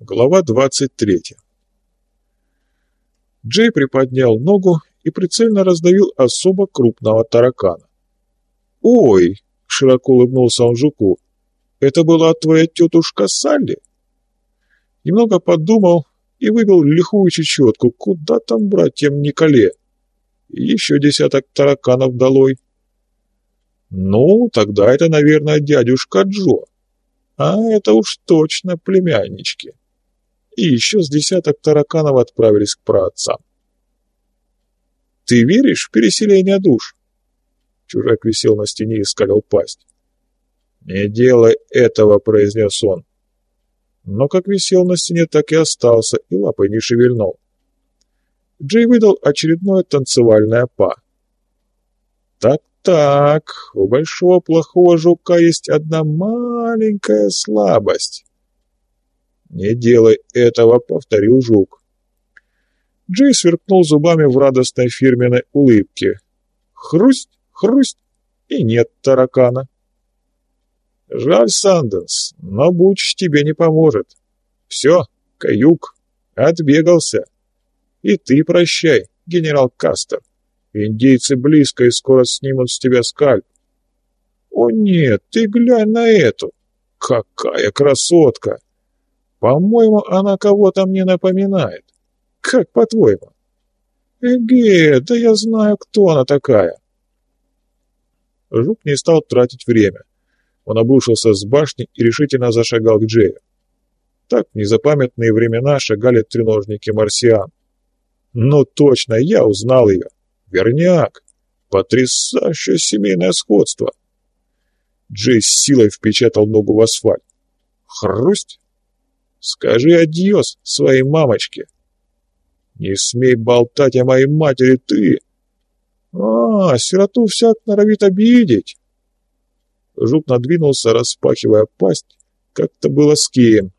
Глава 23 Джей приподнял ногу и прицельно раздавил особо крупного таракана. «Ой!» — широко улыбнулся он жуку. «Это была твоя тетушка Салли?» Немного подумал и вывел лихую чечетку. Куда там братьям Николе? Еще десяток тараканов долой. Ну, тогда это, наверное, дядюшка Джо. А это уж точно племяннички. И еще с десяток тараканов отправились к праотцам. «Ты веришь в переселение душ?» Чужак висел на стене и скалил пасть. «Не делай этого», — произнес он. Но как висел на стене, так и остался, и лапой не шевельнул. Джей выдал очередное танцевальное па. «Так-так, у большого плохого жука есть одна маленькая слабость». «Не делай этого», — повторил жук. Джей сверкнул зубами в радостной фирменной улыбке. Хрусть, хрусть, и нет таракана. Жаль, Санденс, но Буч тебе не поможет. Все, каюк, отбегался. И ты прощай, генерал Кастер. Индейцы близко и скоро снимут с тебя скальп. О нет, ты глянь на эту. Какая красотка! По-моему, она кого-то мне напоминает. Как по-твоему? Эге, да я знаю, кто она такая. Жук не стал тратить время. Он обрушился с башни и решительно зашагал к Джею. Так в незапамятные времена шагали треножники марсиан. Ну точно, я узнал ее. Верняк. Потрясающее семейное сходство. Джей с силой впечатал ногу в асфальт. Хрусть. Скажи адьос своей мамочке. Не смей болтать о моей матери, ты. А, сироту всяк норовит обидеть. Жук надвинулся, распахивая пасть, как-то было с кием.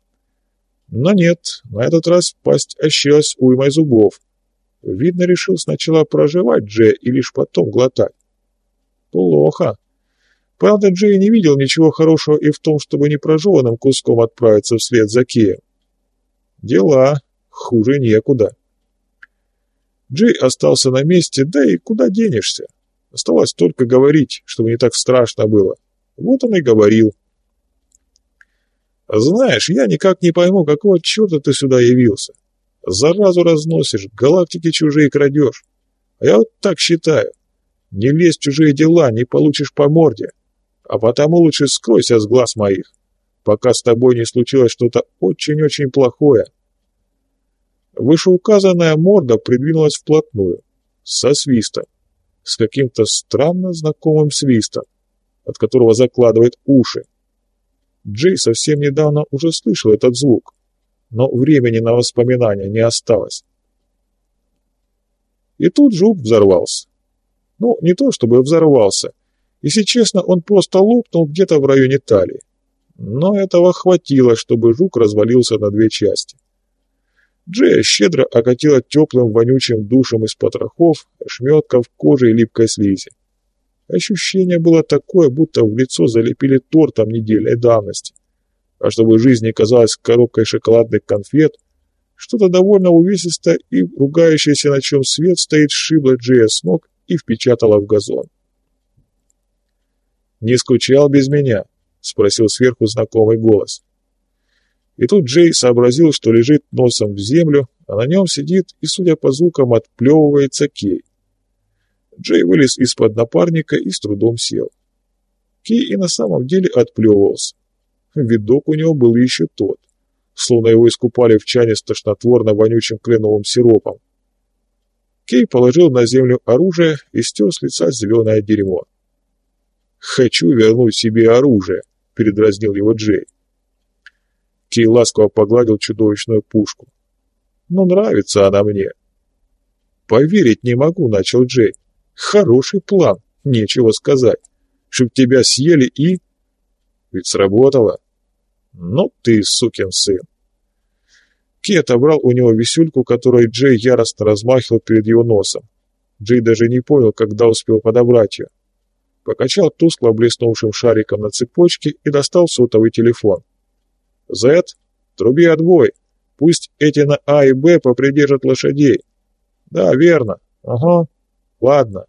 Но нет, на этот раз пасть ощилась уймой зубов. Видно, решил сначала проживать Джея и лишь потом глотать. Плохо. Правда, Джей не видел ничего хорошего и в том, чтобы непрожеванным куском отправиться вслед за Кием. Дела. Хуже некуда. Джей остался на месте, да и куда денешься? Оставалось только говорить, чтобы не так страшно было. Вот он и говорил. «Знаешь, я никак не пойму, какого черта ты сюда явился. Заразу разносишь, галактики чужие крадешь. А я вот так считаю. Не лезь в чужие дела, не получишь по морде. А потому лучше скройся с глаз моих, пока с тобой не случилось что-то очень-очень плохое». Вышеуказанная морда придвинулась вплотную, со свистом, с каким-то странно знакомым свистом, от которого закладывает уши. Джей совсем недавно уже слышал этот звук, но времени на воспоминания не осталось. И тут жук взорвался. Ну, не то чтобы взорвался. Если честно, он просто лопнул где-то в районе талии. Но этого хватило, чтобы жук развалился на две части. Джея щедро окатила теплым вонючим душем из потрохов, ошметков кожи и липкой слизи. Ощущение было такое, будто в лицо залепили тортом недельной давности. А чтобы жизнь не казалась коробкой шоколадных конфет, что-то довольно увесистое и ругающееся, на чем свет стоит, сшибло Джея с ног и впечатало в газон. «Не скучал без меня?» — спросил сверху знакомый голос. И тут Джей сообразил, что лежит носом в землю, а на нем сидит и, судя по звукам, отплевывается Кей. Джей вылез из-под напарника и с трудом сел. Кей и на самом деле отплевывался. Видок у него был еще тот, словно его искупали в чане с тошнотворно-вонючим кленовым сиропом. Кей положил на землю оружие и стер с лица зеленое дерьмо. «Хочу вернуть себе оружие», — передразнил его Джей. Кей ласково погладил чудовищную пушку. «Но нравится она мне». «Поверить не могу», — начал Джей. «Хороший план, нечего сказать. Чтоб тебя съели и...» «Ведь сработало». «Ну ты, сукин сын». Кей отобрал у него висюльку, которой Джей яростно размахивал перед его носом. Джей даже не понял, когда успел подобрать ее. Покачал тускло блеснувшим шариком на цепочке и достал сотовый телефон. «Зет, труби отбой. Пусть эти на А и Б попридержат лошадей. Да, верно. Ага. Ладно.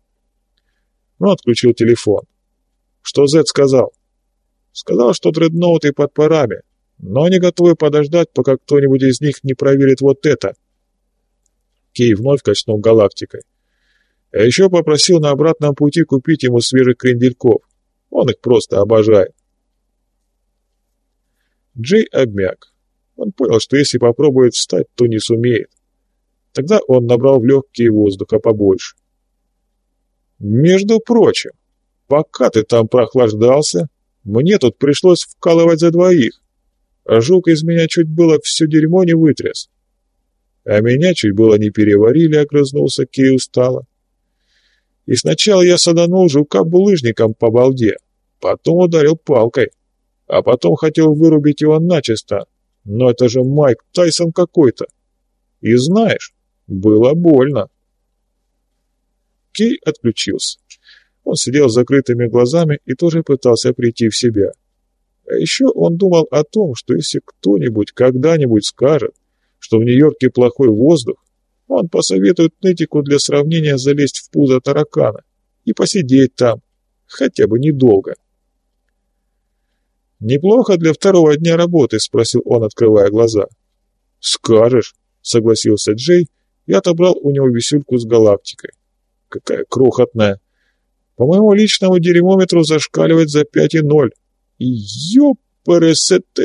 Он отключил телефон. Что Зет сказал? Сказал, что дредноуты под парами, но они готовы подождать, пока кто-нибудь из них не проверит вот это. Кей вновь качнул галактикой. А еще попросил на обратном пути купить ему свежих крендельков. Он их просто обожает. Джей обмяк. Он понял, что если попробует встать, то не сумеет. Тогда он набрал в легкие воздуха побольше. «Между прочим, пока ты там прохлаждался, мне тут пришлось вкалывать за двоих, а жук из меня чуть было все дерьмо не вытряс. А меня чуть было не переварили, огрызнулся Кей устало. И сначала я саданул жука булыжником по балде, потом ударил палкой, а потом хотел вырубить его начисто, но это же Майк Тайсон какой-то. И знаешь, было больно. Кей отключился. Он сидел с закрытыми глазами и тоже пытался прийти в себя. А еще он думал о том, что если кто-нибудь когда-нибудь скажет, что в Нью-Йорке плохой воздух, он посоветует Нытику для сравнения залезть в пузо таракана и посидеть там, хотя бы недолго. «Неплохо для второго дня работы?» — спросил он, открывая глаза. «Скажешь», — согласился Джей и отобрал у него висюльку с галактикой. «Какая крохотная! По моему личному дерьмометру зашкаливает за 5,0. И ёпрст!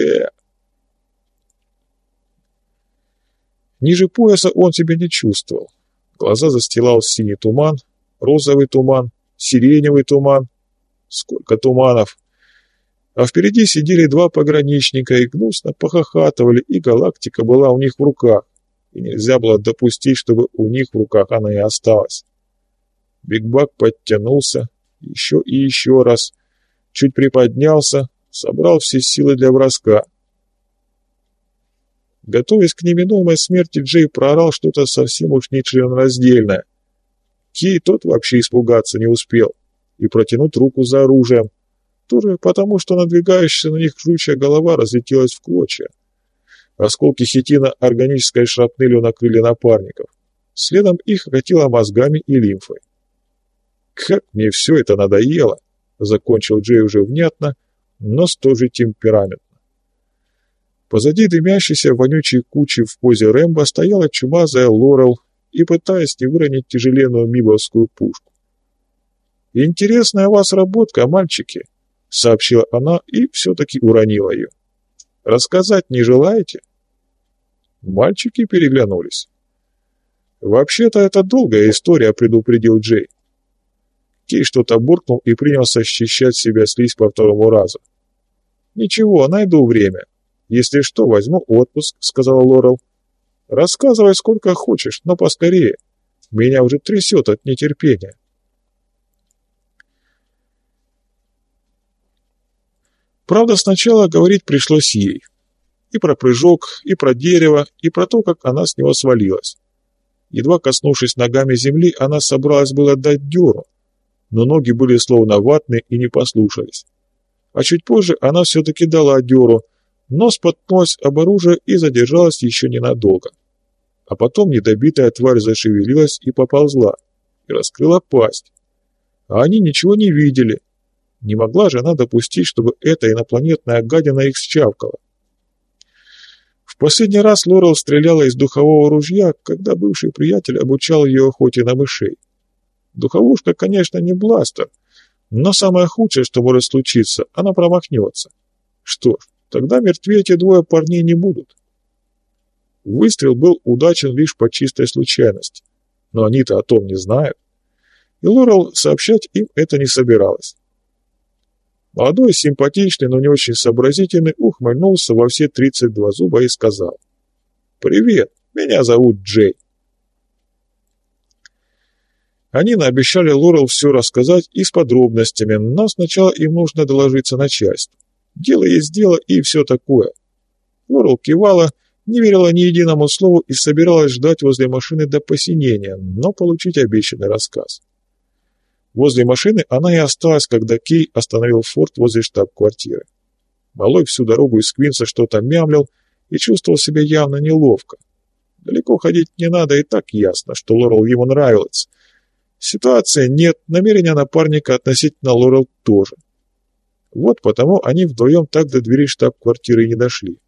Ниже пояса он себя не чувствовал. Глаза застилал синий туман, розовый туман, сиреневый туман. Сколько туманов! А впереди сидели два пограничника и гнусно похохатывали, и галактика была у них в руках, и нельзя было допустить, чтобы у них в руках она и осталась. Бигбак подтянулся, еще и еще раз, чуть приподнялся, собрал все силы для броска. Готовясь к неминуемой смерти, Джей проорал что-то совсем уж нечленораздельное. Кей тот вообще испугаться не успел и протянуть руку за оружием, тоже потому, что надвигающаяся на них жучья голова разлетелась в клочья. Осколки хитина органической шрапнелью накрыли напарников. Следом их окатило мозгами и лимфой. «Как мне все это надоело!» — закончил Джей уже внятно, но с той же темпераментно. Позади дымящейся вонючей кучи в позе Рэмбо стояла чумазая Лорел и пытаясь не выронить тяжеленную мибовскую пушку. «Интересная у вас работка, мальчики», — сообщила она и все-таки уронила ее. «Рассказать не желаете?» Мальчики переглянулись. «Вообще-то это долгая история», — предупредил Джей. Кей что-то буркнул и принялся счищать себя слизь по второму разу. «Ничего, найду время. Если что, возьму отпуск», — сказала Лорел. «Рассказывай сколько хочешь, но поскорее. Меня уже трясет от нетерпения». Правда, сначала говорить пришлось ей. И про прыжок, и про дерево, и про то, как она с него свалилась. Едва коснувшись ногами земли, она собралась было дать дёру, но ноги были словно ватные и не послушались. А чуть позже она все-таки дала дёру, но споткнулась об оружие и задержалась еще ненадолго. А потом недобитая тварь зашевелилась и поползла, и раскрыла пасть. А они ничего не видели, не могла же она допустить, чтобы эта инопланетная гадина их счавкала. В последний раз Лорел стреляла из духового ружья, когда бывший приятель обучал ее охоте на мышей. Духовушка, конечно, не бластер, но самое худшее, что может случиться, она промахнется. Что ж, тогда мертвее эти двое парней не будут. Выстрел был удачен лишь по чистой случайности, но они-то о том не знают. И Лорел сообщать им это не собиралась. Молодой, симпатичный, но не очень сообразительный ухмыльнулся во все 32 зуба и сказал «Привет, меня зовут Джей». Они наобещали Лорел все рассказать и с подробностями, но сначала им нужно доложиться начальству. Дело есть дело и все такое. Лорел кивала, не верила ни единому слову и собиралась ждать возле машины до посинения, но получить обещанный рассказ. Возле машины она и осталась, когда Кей остановил форт возле штаб-квартиры. Малой всю дорогу из Квинса что-то мямлил и чувствовал себя явно неловко. Далеко ходить не надо, и так ясно, что Лорел ему нравилась. Ситуация нет, намерения напарника относительно Лорел тоже. Вот потому они вдвоем так до двери штаб-квартиры не дошли.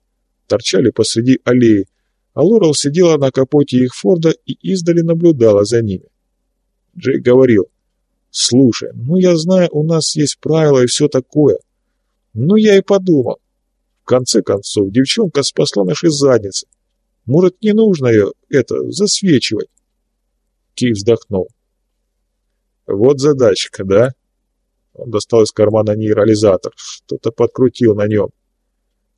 Торчали посреди аллеи, а Лорел сидела на капоте их Форда и издали наблюдала за ними. Джей говорил, «Слушай, ну я знаю, у нас есть правила и все такое. Ну я и подумал. В конце концов, девчонка спасла наши задницы. Может, не нужно ее, это, засвечивать?» Кей вздохнул. «Вот задачка, да?» Он достал из кармана нейрализатор, что-то подкрутил на нем.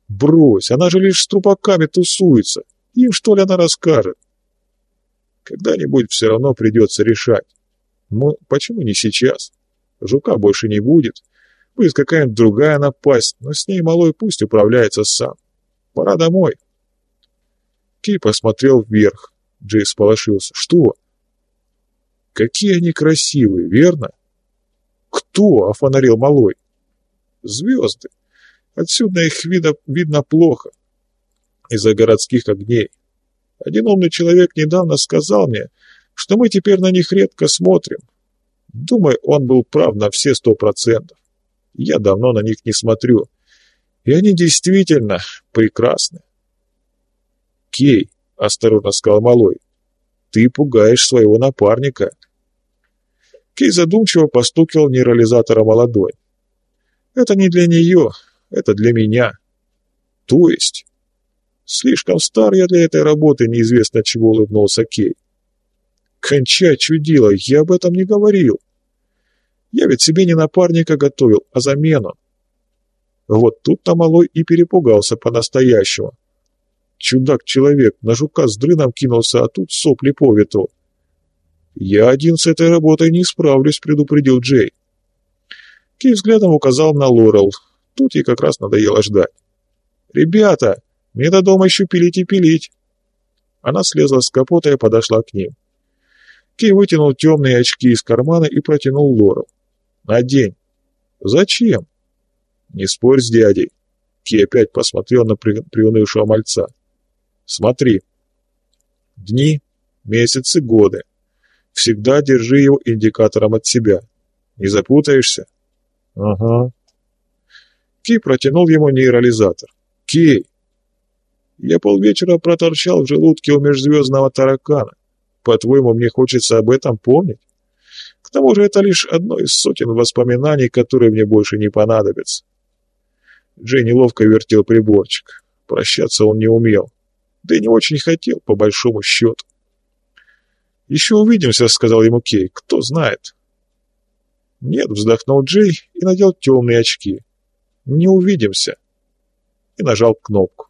«Брось, она же лишь с трупаками тусуется. Им, что ли, она расскажет?» «Когда-нибудь все равно придется решать. Но почему не сейчас? Жука больше не будет. Будет какая-нибудь другая напасть, но с ней малой пусть управляется сам. Пора домой». Кей посмотрел вверх. Джей сполошился. «Что?» «Какие они красивые, верно?» «Кто?» — офонарил малой. «Звезды. Отсюда их видно, видно плохо. Из-за городских огней. Один умный человек недавно сказал мне, что мы теперь на них редко смотрим. Думаю, он был прав на все сто процентов. Я давно на них не смотрю. И они действительно прекрасны. «Кей», — осторожно сказал Малой, — «ты пугаешь своего напарника». Кей задумчиво постукивал нейрализатором о ладонь. «Это не для нее, это для меня». «То есть?» «Слишком стар я для этой работы, неизвестно чего улыбнулся Кей». «Кончай, чудило, я об этом не говорил. Я ведь себе не напарника готовил, а замену». Вот тут-то малой и перепугался по-настоящему. Чудак-человек на жука с дрыном кинулся, а тут сопли по ветру. «Я один с этой работой не справлюсь», — предупредил Джей. Кей взглядом указал на Лорел. Тут ей как раз надоело ждать. «Ребята, мне до дома еще пилить и пилить». Она слезла с капота и подошла к ним. Кей вытянул темные очки из кармана и протянул Лорел. «Надень». «Зачем?» «Не спорь с дядей». Кей опять посмотрел на при... приунывшего мальца. «Смотри. Дни, месяцы, годы. Всегда держи его индикатором от себя. Не запутаешься? Ага. Кей протянул ему нейрализатор. Кей! Я полвечера проторчал в желудке у межзвездного таракана. По-твоему, мне хочется об этом помнить? К тому же это лишь одно из сотен воспоминаний, которые мне больше не понадобятся. Джей неловко вертел приборчик. Прощаться он не умел. Да и не очень хотел, по большому счету. «Еще увидимся», — сказал ему Кей. «Кто знает». «Нет», — вздохнул Джей и надел темные очки. «Не увидимся». И нажал кнопку.